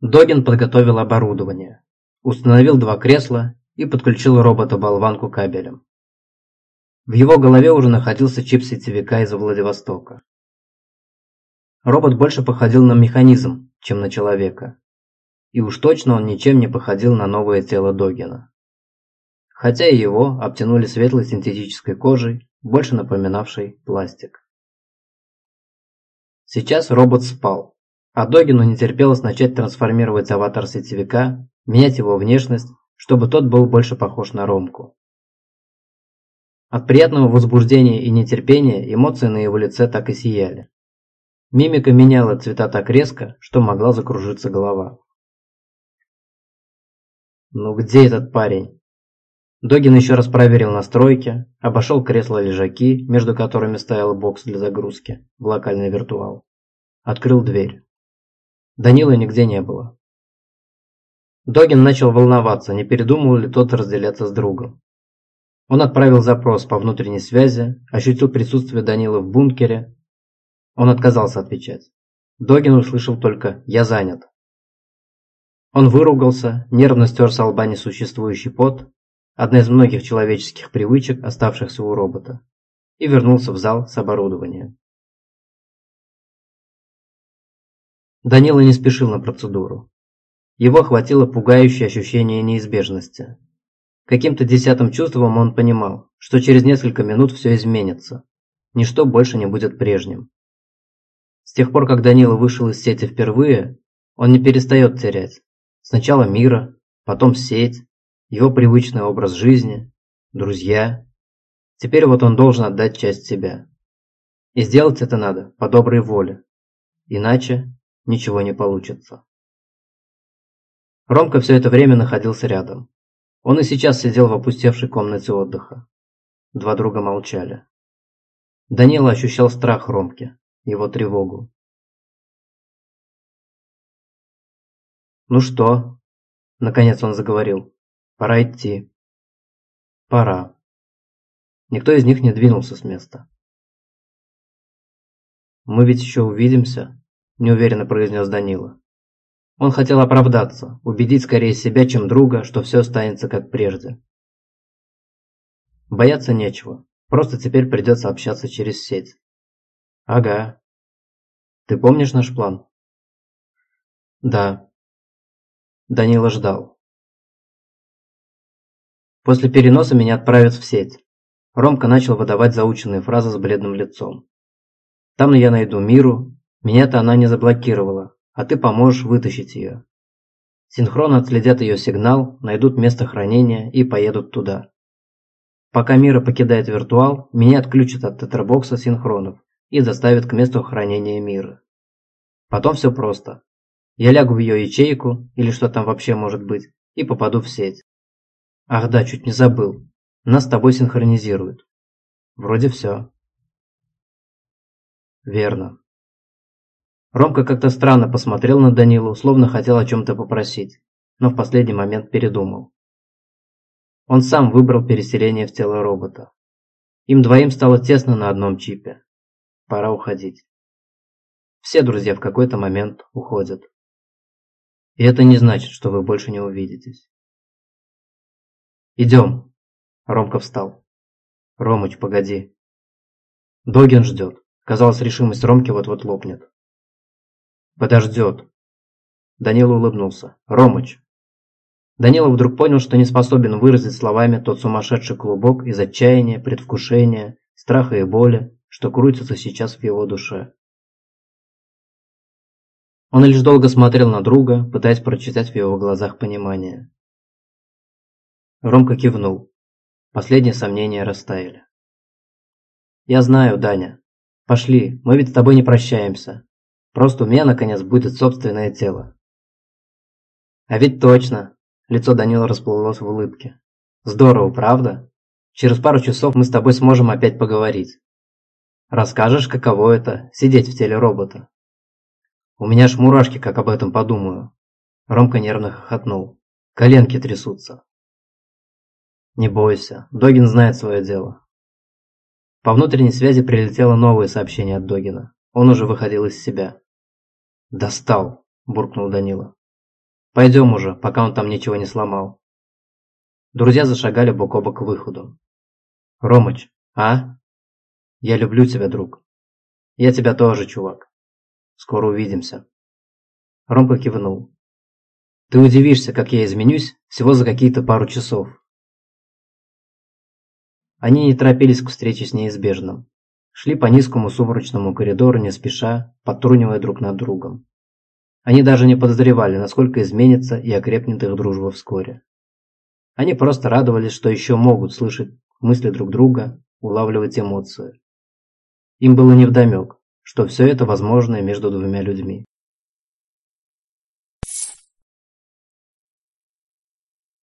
Догин подготовил оборудование, установил два кресла и подключил робота-болванку кабелем. В его голове уже находился чип сетевика из Владивостока. Робот больше походил на механизм, чем на человека. И уж точно он ничем не походил на новое тело Догина. Хотя и его обтянули светлой синтетической кожей, больше напоминавшей пластик. Сейчас робот спал, а Догину не терпелось начать трансформировать аватар сетевика, менять его внешность, чтобы тот был больше похож на Ромку. От приятного возбуждения и нетерпения эмоции на его лице так и сияли. Мимика меняла цвета так резко, что могла закружиться голова. «Ну где этот парень?» Догин еще раз проверил настройки, обошел кресло-лежаки, между которыми стоял бокс для загрузки, в локальный виртуал. Открыл дверь. Данила нигде не было. Догин начал волноваться, не передумал ли тот разделяться с другом. Он отправил запрос по внутренней связи, ощутил присутствие Данила в бункере. Он отказался отвечать. Догин услышал только «Я занят». Он выругался, нервно стер с лба несуществующий пот, одна из многих человеческих привычек, оставшихся у робота, и вернулся в зал с оборудованием. Данила не спешил на процедуру. Его охватило пугающее ощущение неизбежности. Каким-то десятым чувством он понимал, что через несколько минут все изменится. Ничто больше не будет прежним. С тех пор, как Данила вышел из сети впервые, он не перестает терять. Сначала мира, потом сеть, его привычный образ жизни, друзья. Теперь вот он должен отдать часть себя. И сделать это надо по доброй воле. Иначе ничего не получится. Ромка все это время находился рядом. Он и сейчас сидел в опустевшей комнате отдыха. Два друга молчали. Данила ощущал страх Ромки, его тревогу. «Ну что?» – наконец он заговорил. Пора идти. Пора. Никто из них не двинулся с места. «Мы ведь еще увидимся», – неуверенно произнес Данила. Он хотел оправдаться, убедить скорее себя, чем друга, что все останется как прежде. Бояться нечего, просто теперь придется общаться через сеть. Ага. Ты помнишь наш план? Да. Данила ждал. После переноса меня отправят в сеть. Ромка начал выдавать заученные фразы с бледным лицом. Там я найду Миру. Меня-то она не заблокировала, а ты поможешь вытащить ее. Синхронно отследят ее сигнал, найдут место хранения и поедут туда. Пока Мира покидает виртуал, меня отключат от тетрабокса синхронов и заставят к месту хранения Мира. Потом все просто. Я лягу в ее ячейку, или что там вообще может быть, и попаду в сеть. Ах да, чуть не забыл. Нас с тобой синхронизируют. Вроде все. Верно. Ромка как-то странно посмотрел на Данилу, словно хотел о чем-то попросить, но в последний момент передумал. Он сам выбрал переселение в тело робота. Им двоим стало тесно на одном чипе. Пора уходить. Все друзья в какой-то момент уходят. И это не значит, что вы больше не увидитесь. «Идем!» Ромка встал. «Ромыч, погоди!» Догин ждет. Казалось, решимость Ромки вот-вот лопнет. «Подождет!» Данила улыбнулся. «Ромыч!» Данила вдруг понял, что не способен выразить словами тот сумасшедший клубок из отчаяния, предвкушения, страха и боли, что крутится сейчас в его душе. Он лишь долго смотрел на друга, пытаясь прочитать в его глазах понимание. Ромка кивнул. Последние сомнения растаяли. «Я знаю, Даня. Пошли, мы ведь с тобой не прощаемся. Просто у меня, наконец, будет собственное тело». «А ведь точно!» Лицо Данила расплылось в улыбке. «Здорово, правда? Через пару часов мы с тобой сможем опять поговорить. Расскажешь, каково это – сидеть в теле робота?» «У меня аж мурашки, как об этом подумаю». Ромка нервно хохотнул. Коленки трясутся. Не бойся, Догин знает свое дело. По внутренней связи прилетело новое сообщение от Догина. Он уже выходил из себя. «Достал!» – буркнул Данила. Пойдем уже, пока он там ничего не сломал. Друзья зашагали бок о бок к выходу. Ромыч, а? Я люблю тебя, друг. Я тебя тоже, чувак. Скоро увидимся. Ромка кивнул. Ты удивишься, как я изменюсь всего за какие-то пару часов. Они не торопились к встрече с неизбежным. Шли по низкому сумрачному коридору не спеша, подтрунивая друг над другом. Они даже не подозревали, насколько изменится и окрепнет их дружба вскоре. Они просто радовались, что еще могут слышать мысли друг друга, улавливать эмоции. Им было невдомек, что все это возможно между двумя людьми.